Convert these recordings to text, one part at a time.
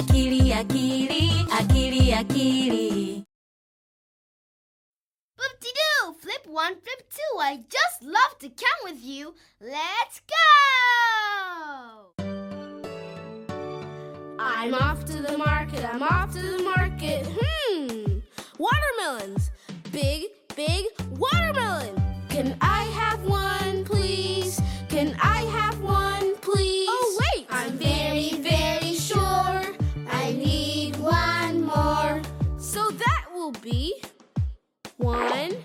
akili akili akili akili Boop-de-doo! Flip one, flip two. I just love to count with you. Let's go! I'm off to the market, I'm off to the market. Hmm, watermelons. One,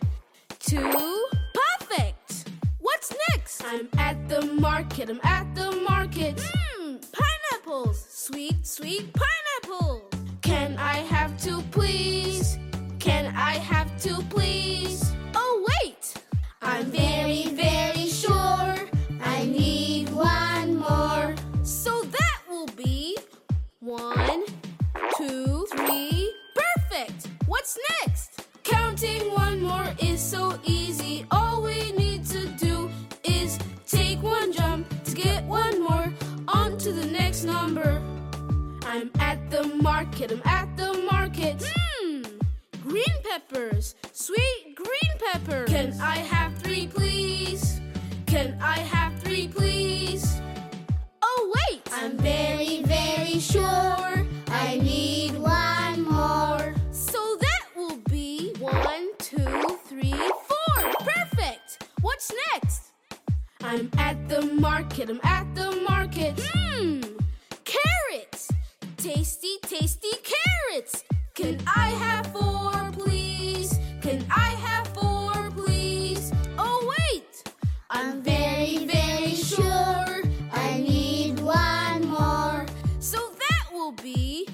two, perfect. What's next? I'm at the market, I'm at the market. Mmm, pineapples, sweet, sweet pineapples. Can I have two, please? Can I have two, please? Oh, wait. I'm very, very sure I need one more. So that will be one, two, three. Perfect! What's next? Counting one more is so easy. All we need to do is take one jump to get one more. On to the next number. I'm at the market, I'm at the market. Hmm, green peppers, sweet green peppers. Can I have three, please? Can I have three, please? I'm at the market, I'm at the market. Hmm, carrots! Tasty, tasty carrots! Can I have four, please? Can I have four, please? Oh, wait! I'm very, very sure I need one more. So that will be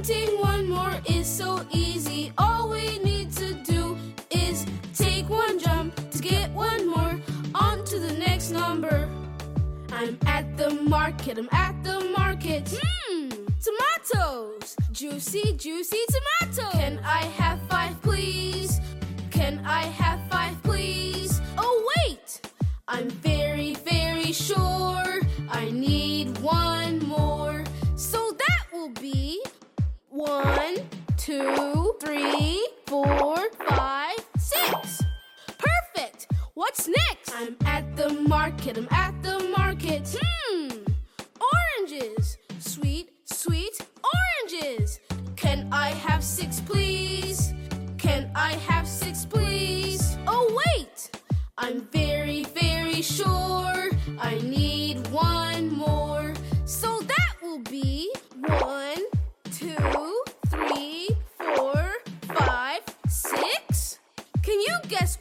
Counting one more is so easy. All we need to do is take one jump to get one more. On to the next number. I'm at the market, I'm at the market. Mmm, tomatoes! Juicy, juicy tomatoes! Can I have five, please? Can I have five, please? Oh, wait! I'm very, very sure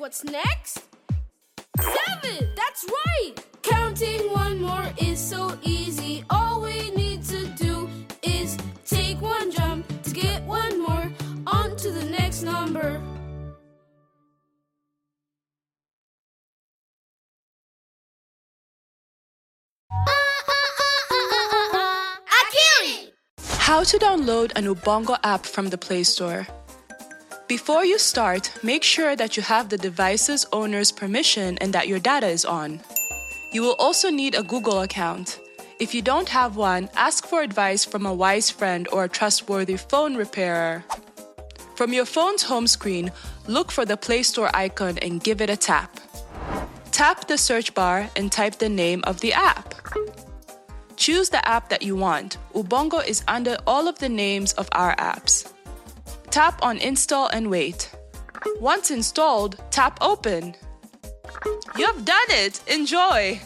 what's next? Seven! That's right! Counting one more is so easy. All we need to do is take one jump to get one more. On to the next number. How to download an Ubongo app from the Play Store. Before you start, make sure that you have the device's owner's permission and that your data is on. You will also need a Google account. If you don't have one, ask for advice from a wise friend or a trustworthy phone repairer. From your phone's home screen, look for the Play Store icon and give it a tap. Tap the search bar and type the name of the app. Choose the app that you want. Ubongo is under all of the names of our apps. Tap on Install and wait. Once installed, tap Open. You've done it! Enjoy!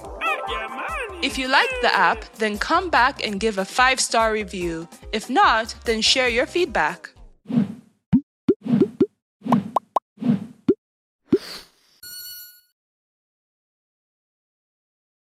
If you liked the app, then come back and give a five star review. If not, then share your feedback.